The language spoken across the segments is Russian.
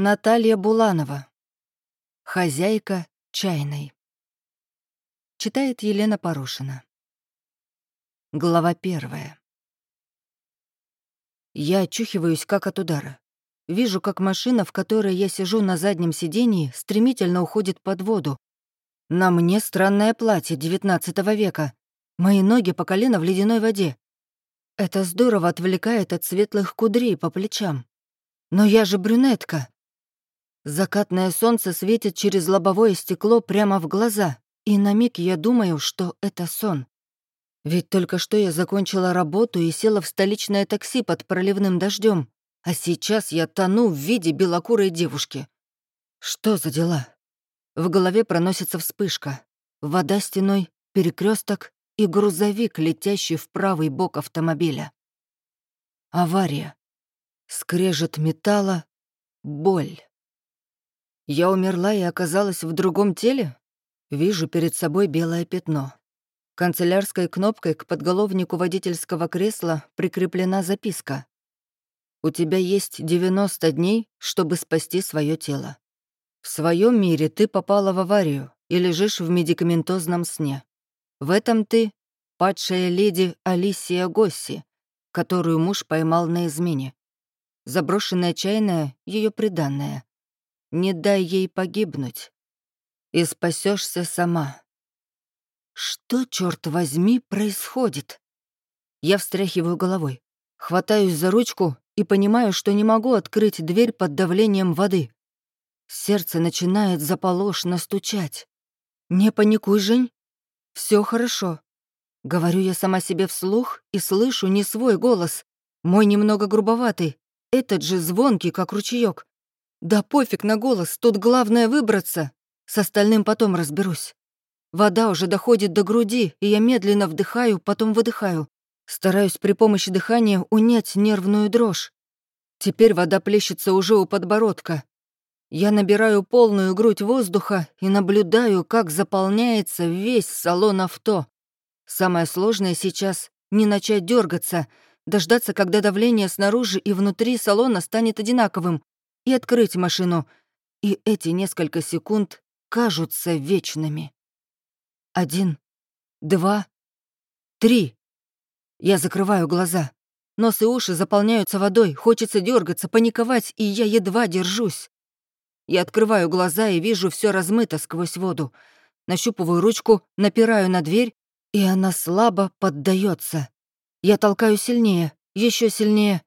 Наталья Буланова. Хозяйка чайной. Читает Елена Порошина. Глава первая. Я очухиваюсь как от удара. Вижу, как машина, в которой я сижу на заднем сидении, стремительно уходит под воду. На мне странное платье XIX века. Мои ноги по колено в ледяной воде. Это здорово отвлекает от светлых кудрей по плечам. Но я же брюнетка. Закатное солнце светит через лобовое стекло прямо в глаза, и на миг я думаю, что это сон. Ведь только что я закончила работу и села в столичное такси под проливным дождем, а сейчас я тону в виде белокурой девушки. Что за дела? В голове проносится вспышка. Вода стеной, перекресток и грузовик, летящий в правый бок автомобиля. Авария. Скрежет металла, боль. Я умерла и оказалась в другом теле? Вижу перед собой белое пятно. Канцелярской кнопкой к подголовнику водительского кресла прикреплена записка. «У тебя есть 90 дней, чтобы спасти свое тело. В своем мире ты попала в аварию и лежишь в медикаментозном сне. В этом ты — падшая леди Алисия Госси, которую муж поймал на измене. Заброшенная чайная — ее приданное. Не дай ей погибнуть. И спасешься сама. Что, черт возьми, происходит? Я встряхиваю головой, хватаюсь за ручку и понимаю, что не могу открыть дверь под давлением воды. Сердце начинает заполошно стучать. «Не паникуй, Жень. Все хорошо». Говорю я сама себе вслух и слышу не свой голос. Мой немного грубоватый, этот же звонкий, как ручеек. Да пофиг на голос, тут главное выбраться. С остальным потом разберусь. Вода уже доходит до груди, и я медленно вдыхаю, потом выдыхаю. Стараюсь при помощи дыхания унять нервную дрожь. Теперь вода плещется уже у подбородка, я набираю полную грудь воздуха и наблюдаю, как заполняется весь салон авто. Самое сложное сейчас — не начать дергаться, дождаться, когда давление снаружи и внутри салона станет одинаковым, и открыть машину. И эти несколько секунд кажутся вечными. Один, два, три. Я закрываю глаза. Нос и уши заполняются водой, хочется дергаться, паниковать, и я едва держусь. Я открываю глаза и вижу все размыто сквозь воду. Нащупываю ручку, напираю на дверь, и она слабо поддается. Я толкаю сильнее, еще сильнее.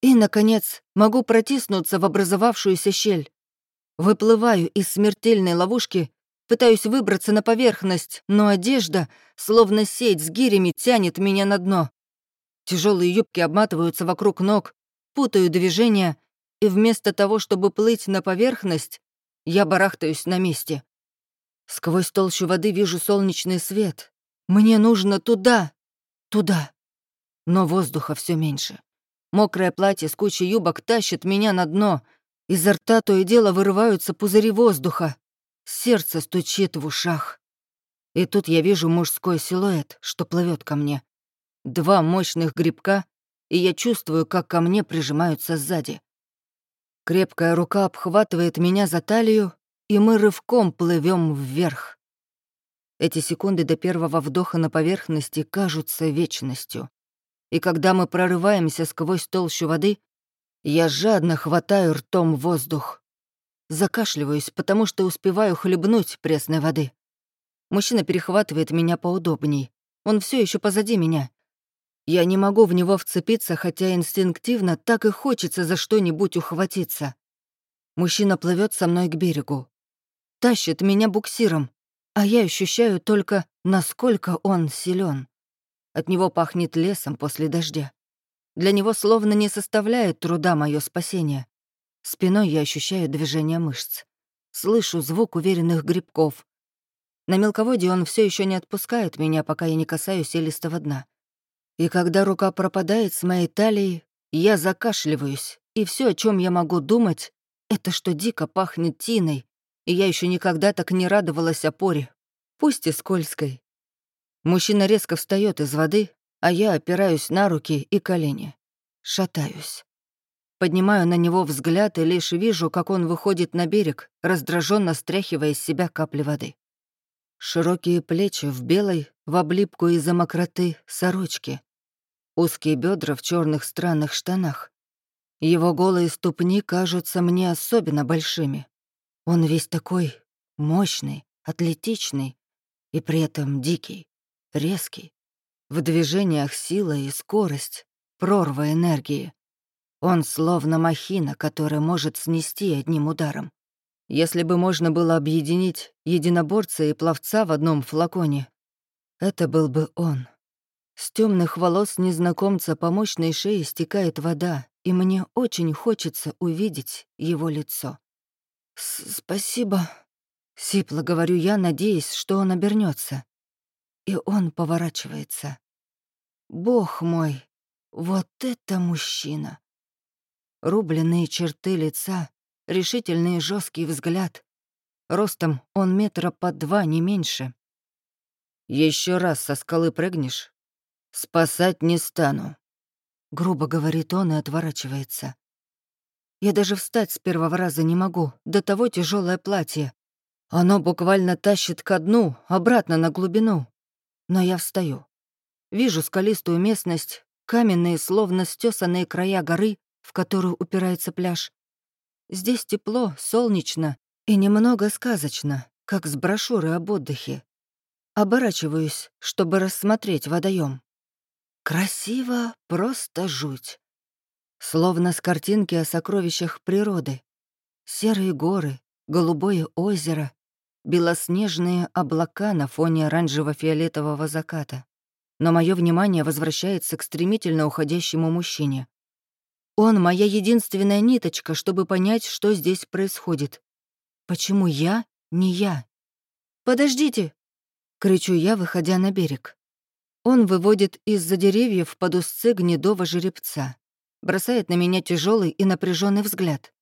И, наконец, могу протиснуться в образовавшуюся щель. Выплываю из смертельной ловушки, пытаюсь выбраться на поверхность, но одежда, словно сеть с гирями, тянет меня на дно. Тяжелые юбки обматываются вокруг ног, путаю движения — и вместо того, чтобы плыть на поверхность, я барахтаюсь на месте. Сквозь толщу воды вижу солнечный свет. Мне нужно туда, туда. Но воздуха все меньше. Мокрое платье с кучей юбок тащит меня на дно. Изо рта то и дело вырываются пузыри воздуха. Сердце стучит в ушах. И тут я вижу мужской силуэт, что плывет ко мне. Два мощных грибка, и я чувствую, как ко мне прижимаются сзади. Крепкая рука обхватывает меня за талию, и мы рывком плывем вверх. Эти секунды до первого вдоха на поверхности кажутся вечностью. И когда мы прорываемся сквозь толщу воды, я жадно хватаю ртом воздух. Закашливаюсь, потому что успеваю хлебнуть пресной воды. Мужчина перехватывает меня поудобней. Он все еще позади меня, я не могу в него вцепиться, хотя инстинктивно так и хочется за что-нибудь ухватиться. Мужчина плывет со мной к берегу. Тащит меня буксиром, а я ощущаю только, насколько он силен. От него пахнет лесом после дождя. Для него словно не составляет труда мое спасение. Спиной я ощущаю движение мышц. Слышу звук уверенных грибков. На мелководье он все еще не отпускает меня, пока я не касаюсь элистого дна. И когда рука пропадает с моей талии, я закашливаюсь, и все, о чем я могу думать, это что дико пахнет тиной, и я еще никогда так не радовалась опоре, пусть и скользкой. Мужчина резко встает из воды, а я опираюсь на руки и колени. Шатаюсь. Поднимаю на него взгляд и лишь вижу, как он выходит на берег, раздраженно стряхивая из себя капли воды. Широкие плечи в белой, в облипку из-за мокроты, сорочки. Узкие бедра в черных странных штанах. Его голые ступни кажутся мне особенно большими. Он весь такой мощный, атлетичный и при этом дикий, резкий. В движениях сила и скорость, прорва энергии. Он словно махина, которая может снести одним ударом. Если бы можно было объединить единоборца и пловца в одном флаконе, это был бы он. С темных волос незнакомца по мощной шее стекает вода, и мне очень хочется увидеть его лицо. «Спасибо», — сипло говорю я, надеясь, что он обернется. И он поворачивается. «Бог мой, вот это мужчина!» Рубленные черты лица, решительный жесткий взгляд. Ростом он метра по два, не меньше. Еще раз со скалы прыгнешь? Спасать не стану. Грубо говорит он и отворачивается. Я даже встать с первого раза не могу, до того тяжелое платье. Оно буквально тащит ко дну, обратно на глубину. Но я встаю. Вижу скалистую местность, каменные, словно стесанные края горы, в которую упирается пляж. Здесь тепло, солнечно и немного сказочно, как с брошюры об отдыхе. Оборачиваюсь, чтобы рассмотреть водоем. Красиво, просто жуть. Словно с картинки о сокровищах природы. Серые горы, голубое озеро, белоснежные облака на фоне оранжево-фиолетового заката. Но мое внимание возвращается к стремительно уходящему мужчине. Он — моя единственная ниточка, чтобы понять, что здесь происходит. Почему я не я? «Подождите!» — кричу я, выходя на берег. Он выводит из-за деревьев под узцы гнедого жеребца, бросает на меня тяжелый и напряженный взгляд.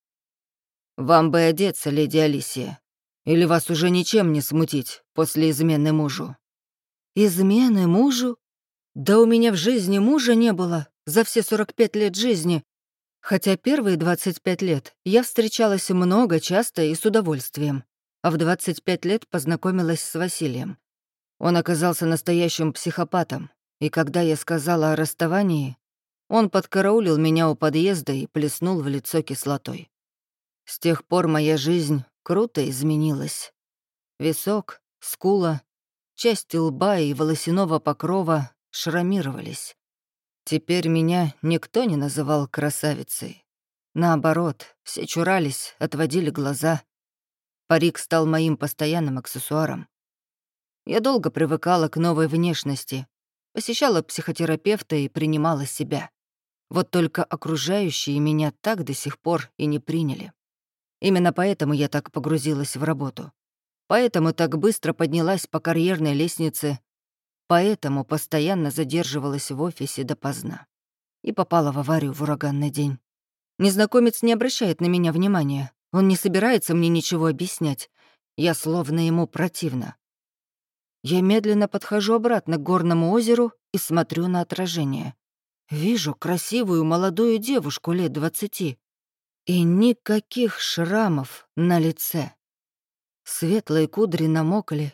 «Вам бы одеться, леди Алисия, или вас уже ничем не смутить после измены мужу?» «Измены мужу? Да у меня в жизни мужа не было за все 45 лет жизни, Хотя первые 25 лет я встречалась много, часто и с удовольствием, а в 25 лет познакомилась с Василием. Он оказался настоящим психопатом, и когда я сказала о расставании, он подкараулил меня у подъезда и плеснул в лицо кислотой. С тех пор моя жизнь круто изменилась. Висок, скула, часть лба и волосяного покрова шрамировались. Теперь меня никто не называл красавицей. Наоборот, все чурались, отводили глаза. Парик стал моим постоянным аксессуаром. Я долго привыкала к новой внешности, посещала психотерапевта и принимала себя. Вот только окружающие меня так до сих пор и не приняли. Именно поэтому я так погрузилась в работу. Поэтому так быстро поднялась по карьерной лестнице Поэтому постоянно задерживалась в офисе допоздна. И попала в аварию в ураганный день. Незнакомец не обращает на меня внимания. Он не собирается мне ничего объяснять. Я словно ему противна. Я медленно подхожу обратно к горному озеру и смотрю на отражение. Вижу красивую молодую девушку лет двадцати. И никаких шрамов на лице. Светлые кудри намокли,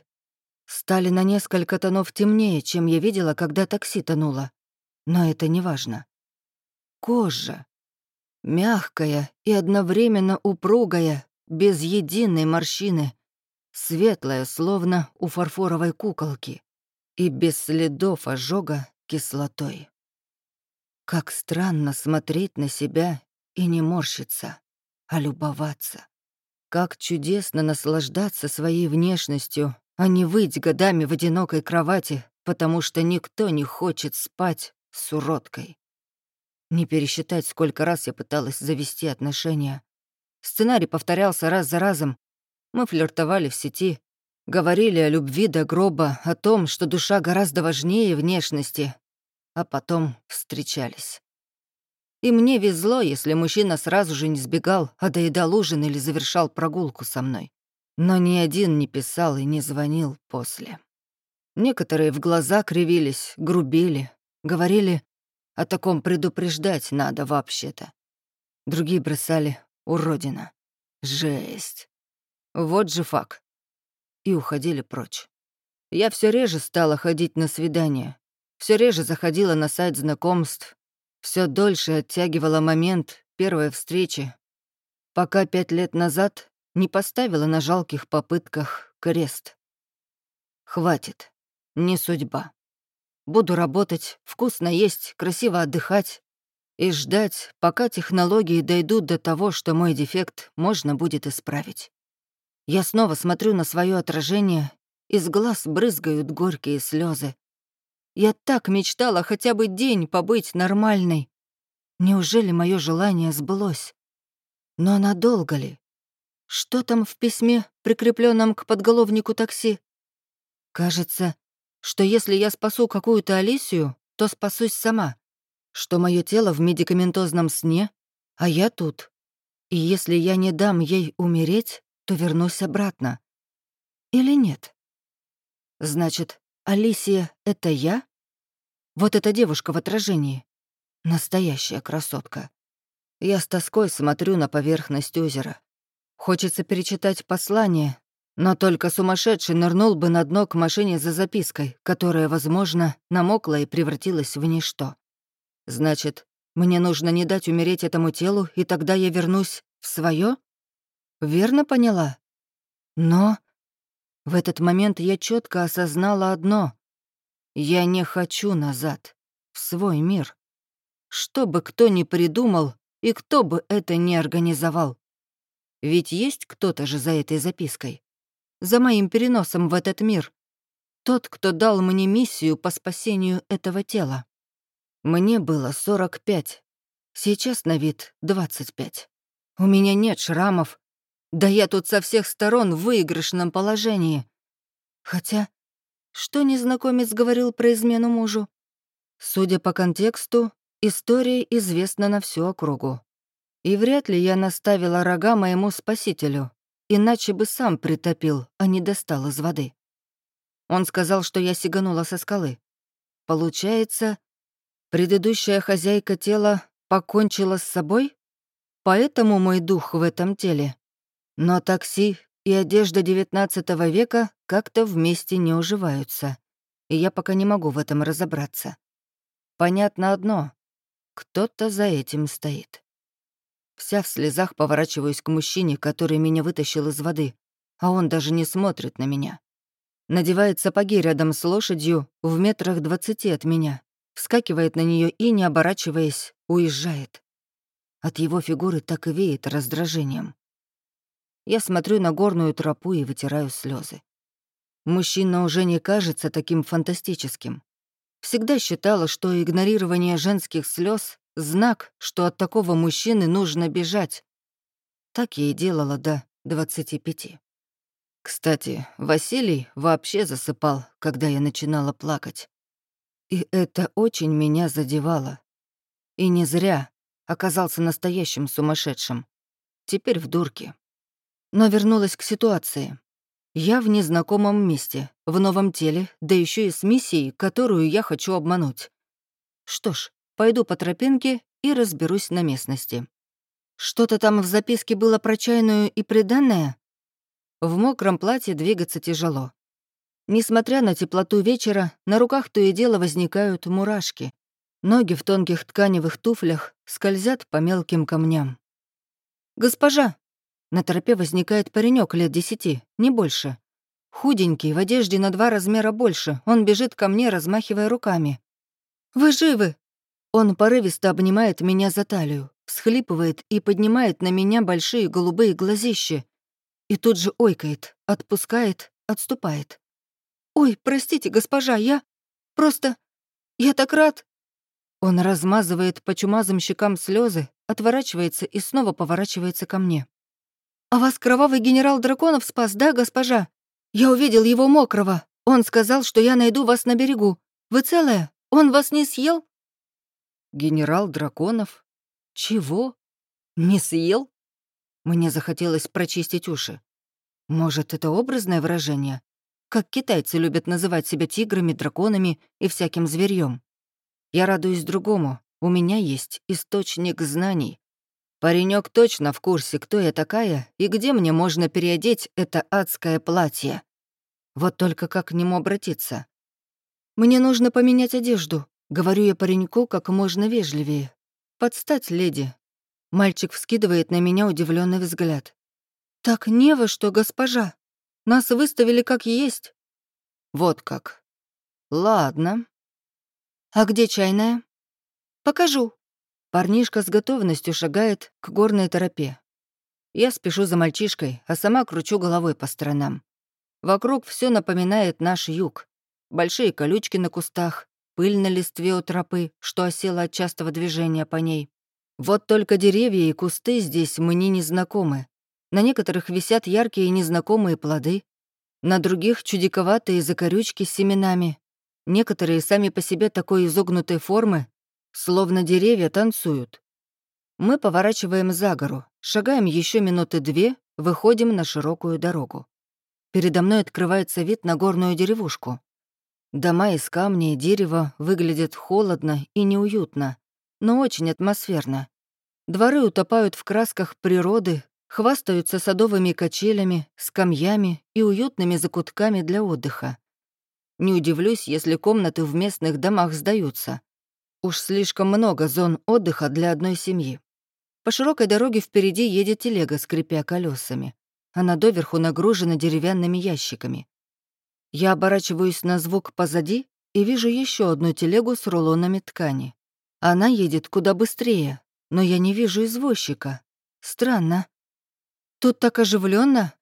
стали на несколько тонов темнее, чем я видела, когда такси тонуло. Но это не важно. Кожа. Мягкая и одновременно упругая, без единой морщины. Светлая, словно у фарфоровой куколки. И без следов ожога кислотой. Как странно смотреть на себя и не морщиться, а любоваться. Как чудесно наслаждаться своей внешностью а не выть годами в одинокой кровати, потому что никто не хочет спать с уродкой. Не пересчитать, сколько раз я пыталась завести отношения. Сценарий повторялся раз за разом. Мы флиртовали в сети, говорили о любви до гроба, о том, что душа гораздо важнее внешности, а потом встречались. И мне везло, если мужчина сразу же не сбегал, а доедал ужин или завершал прогулку со мной но ни один не писал и не звонил после. Некоторые в глаза кривились, грубили, говорили, о таком предупреждать надо вообще-то. Другие бросали «уродина». Жесть. Вот же факт. И уходили прочь. Я все реже стала ходить на свидания, все реже заходила на сайт знакомств, все дольше оттягивала момент первой встречи, пока пять лет назад не поставила на жалких попытках крест. Хватит, не судьба. Буду работать, вкусно есть, красиво отдыхать и ждать, пока технологии дойдут до того, что мой дефект можно будет исправить. Я снова смотрю на свое отражение, из глаз брызгают горькие слезы. Я так мечтала хотя бы день побыть нормальной. Неужели мое желание сбылось? Но надолго ли? Что там в письме, прикрепленном к подголовнику такси? Кажется, что если я спасу какую-то Алисию, то спасусь сама, что мое тело в медикаментозном сне, а я тут. И если я не дам ей умереть, то вернусь обратно. Или нет? Значит, Алисия — это я? Вот эта девушка в отражении. Настоящая красотка. Я с тоской смотрю на поверхность озера. Хочется перечитать послание, но только сумасшедший нырнул бы на дно к машине за запиской, которая, возможно, намокла и превратилась в ничто. Значит, мне нужно не дать умереть этому телу, и тогда я вернусь в свое? Верно поняла? Но в этот момент я четко осознала одно. Я не хочу назад, в свой мир. Что бы кто ни придумал и кто бы это ни организовал. Ведь есть кто-то же за этой запиской за моим переносом в этот мир. Тот, кто дал мне миссию по спасению этого тела. Мне было 45, сейчас на вид 25. У меня нет шрамов, да я тут со всех сторон в выигрышном положении. Хотя, что незнакомец говорил про измену мужу? Судя по контексту, история известна на всю округу. И вряд ли я наставила рога моему спасителю, иначе бы сам притопил, а не достал из воды. Он сказал, что я сиганула со скалы. Получается, предыдущая хозяйка тела покончила с собой? Поэтому мой дух в этом теле. Но такси и одежда XIX века как-то вместе не уживаются, и я пока не могу в этом разобраться. Понятно одно — кто-то за этим стоит. Вся в слезах поворачиваюсь к мужчине, который меня вытащил из воды, а он даже не смотрит на меня. Надевает сапоги рядом с лошадью в метрах двадцати от меня, вскакивает на нее и, не оборачиваясь, уезжает. От его фигуры так и веет раздражением. Я смотрю на горную тропу и вытираю слезы. Мужчина уже не кажется таким фантастическим. Всегда считала, что игнорирование женских слез Знак, что от такого мужчины нужно бежать. Так я и делала до 25. Кстати, Василий вообще засыпал, когда я начинала плакать. И это очень меня задевало. И не зря оказался настоящим сумасшедшим. Теперь в дурке. Но вернулась к ситуации. Я в незнакомом месте, в новом теле, да еще и с миссией, которую я хочу обмануть. Что ж, Пойду по тропинке и разберусь на местности. Что-то там в записке было про чайную и приданное? В мокром платье двигаться тяжело. Несмотря на теплоту вечера, на руках то и дело возникают мурашки. Ноги в тонких тканевых туфлях скользят по мелким камням. «Госпожа!» На тропе возникает паренек лет десяти, не больше. Худенький, в одежде на два размера больше, он бежит ко мне, размахивая руками. «Вы живы! Он порывисто обнимает меня за талию, всхлипывает и поднимает на меня большие голубые глазища. И тут же ойкает, отпускает, отступает. «Ой, простите, госпожа, я... Просто... Я так рад!» Он размазывает по чумазым щекам слезы, отворачивается и снова поворачивается ко мне. «А вас кровавый генерал Драконов спас, да, госпожа? Я увидел его мокрого. Он сказал, что я найду вас на берегу. Вы целая? Он вас не съел?» Генерал Драконов? Чего? Не съел? Мне захотелось прочистить уши. Может, это образное выражение? Как китайцы любят называть себя тиграми, драконами и всяким зверьем. Я радуюсь другому. У меня есть источник знаний. Паренек точно в курсе, кто я такая и где мне можно переодеть это адское платье. Вот только как к нему обратиться? «Мне нужно поменять одежду», — говорю я пареньку как можно вежливее. «Подстать, леди». Мальчик вскидывает на меня удивленный взгляд. «Так не во что, госпожа. Нас выставили как есть». «Вот как. Ладно». «А где чайная?» «Покажу», Парнишка с готовностью шагает к горной тропе. Я спешу за мальчишкой, а сама кручу головой по сторонам. Вокруг все напоминает наш юг. Большие колючки на кустах, пыль на листве у тропы, что осела от частого движения по ней. Вот только деревья и кусты здесь мне не знакомы. На некоторых висят яркие незнакомые плоды, на других — чудиковатые закорючки с семенами. Некоторые сами по себе такой изогнутой формы, Словно деревья танцуют. Мы поворачиваем за гору, шагаем еще минуты две, выходим на широкую дорогу. Передо мной открывается вид на горную деревушку. Дома из камня и дерева выглядят холодно и неуютно, но очень атмосферно. Дворы утопают в красках природы, хвастаются садовыми качелями, скамьями и уютными закутками для отдыха. Не удивлюсь, если комнаты в местных домах сдаются. Уж слишком много зон отдыха для одной семьи. По широкой дороге впереди едет телега, скрипя колесами. Она доверху нагружена деревянными ящиками. Я оборачиваюсь на звук позади и вижу еще одну телегу с рулонами ткани. Она едет куда быстрее, но я не вижу извозчика. Странно. Тут так оживленно.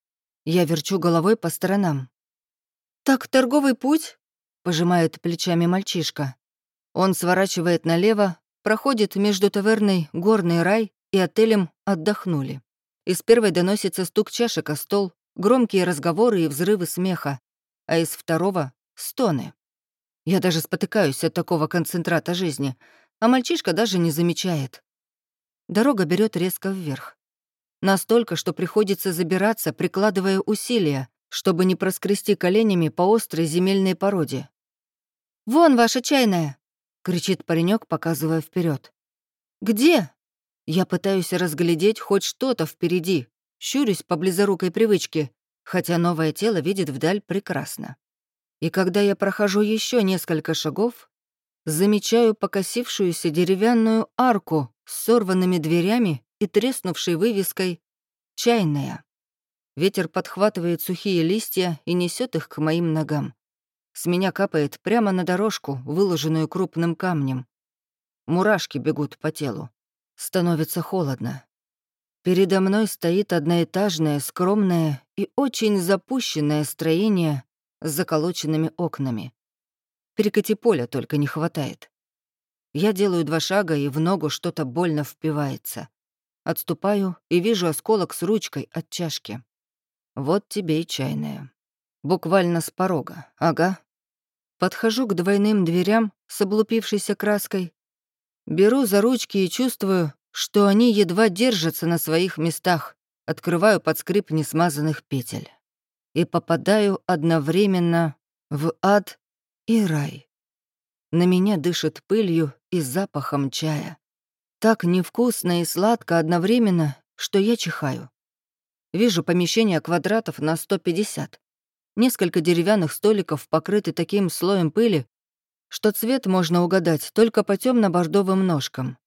Я верчу головой по сторонам. «Так торговый путь?» — пожимает плечами мальчишка. Он сворачивает налево, проходит между таверной «Горный рай» и отелем «Отдохнули». Из первой доносится стук чашек о стол, громкие разговоры и взрывы смеха, а из второго — стоны. Я даже спотыкаюсь от такого концентрата жизни, а мальчишка даже не замечает. Дорога берет резко вверх. Настолько, что приходится забираться, прикладывая усилия, чтобы не проскрести коленями по острой земельной породе. «Вон ваша чайная!» — кричит паренек, показывая вперед. «Где?» Я пытаюсь разглядеть хоть что-то впереди, щурюсь по близорукой привычке, хотя новое тело видит вдаль прекрасно. И когда я прохожу еще несколько шагов, замечаю покосившуюся деревянную арку с сорванными дверями и треснувшей вывеской «Чайная». Ветер подхватывает сухие листья и несет их к моим ногам. С меня капает прямо на дорожку, выложенную крупным камнем. Мурашки бегут по телу. Становится холодно. Передо мной стоит одноэтажное, скромное и очень запущенное строение с заколоченными окнами. Перекати поля только не хватает. Я делаю два шага, и в ногу что-то больно впивается. Отступаю и вижу осколок с ручкой от чашки. Вот тебе и чайная. Буквально с порога, ага. Подхожу к двойным дверям с облупившейся краской. Беру за ручки и чувствую, что они едва держатся на своих местах. Открываю под скрип несмазанных петель. И попадаю одновременно в ад и рай. На меня дышит пылью и запахом чая. Так невкусно и сладко одновременно, что я чихаю. Вижу помещение квадратов на 150. Несколько деревянных столиков покрыты таким слоем пыли, что цвет можно угадать только по темно бордовым ножкам.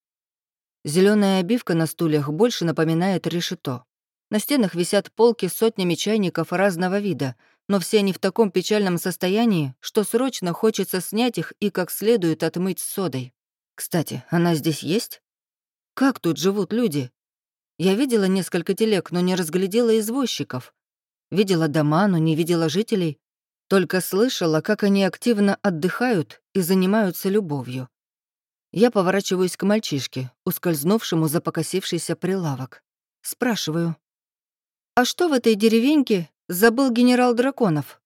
Зеленая обивка на стульях больше напоминает решето. На стенах висят полки с сотнями чайников разного вида, но все они в таком печальном состоянии, что срочно хочется снять их и как следует отмыть содой. Кстати, она здесь есть? Как тут живут люди? Я видела несколько телег, но не разглядела извозчиков. Видела дома, но не видела жителей. Только слышала, как они активно отдыхают и занимаются любовью. Я поворачиваюсь к мальчишке, ускользнувшему за покосившийся прилавок. Спрашиваю. «А что в этой деревеньке забыл генерал Драконов?»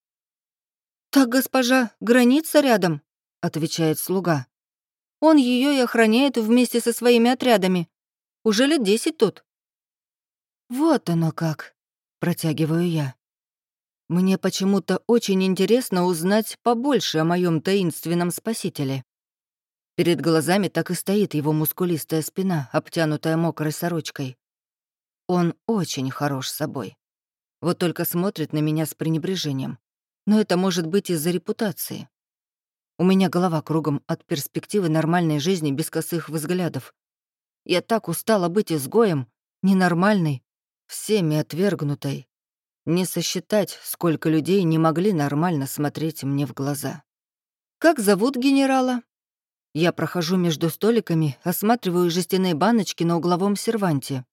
«Так, госпожа, граница рядом», — отвечает слуга. «Он ее и охраняет вместе со своими отрядами. Уже лет десять тут». «Вот оно как», — протягиваю я. Мне почему-то очень интересно узнать побольше о моем таинственном спасителе. Перед глазами так и стоит его мускулистая спина, обтянутая мокрой сорочкой. Он очень хорош собой. Вот только смотрит на меня с пренебрежением. Но это может быть из-за репутации. У меня голова кругом от перспективы нормальной жизни без косых взглядов. Я так устала быть изгоем, ненормальной, всеми отвергнутой. Не сосчитать, сколько людей не могли нормально смотреть мне в глаза. «Как зовут генерала?» Я прохожу между столиками, осматриваю жестяные баночки на угловом серванте.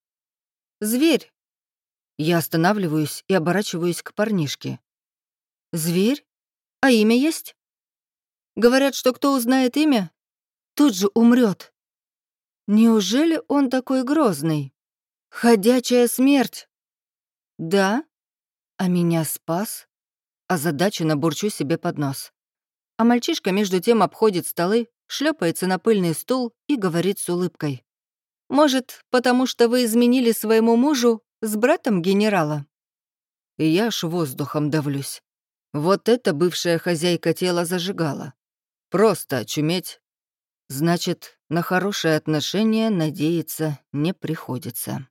«Зверь!» Я останавливаюсь и оборачиваюсь к парнишке. «Зверь? А имя есть?» Говорят, что кто узнает имя, тут же умрет. Неужели он такой грозный? Ходячая смерть. Да? А меня спас? А задачу набурчу себе под нос. А мальчишка между тем обходит столы, шлепается на пыльный стул и говорит с улыбкой. «Может, потому что вы изменили своему мужу с братом генерала?» И я аж воздухом давлюсь. Вот это бывшая хозяйка тела зажигала. Просто очуметь. Значит, на хорошее отношение надеяться не приходится.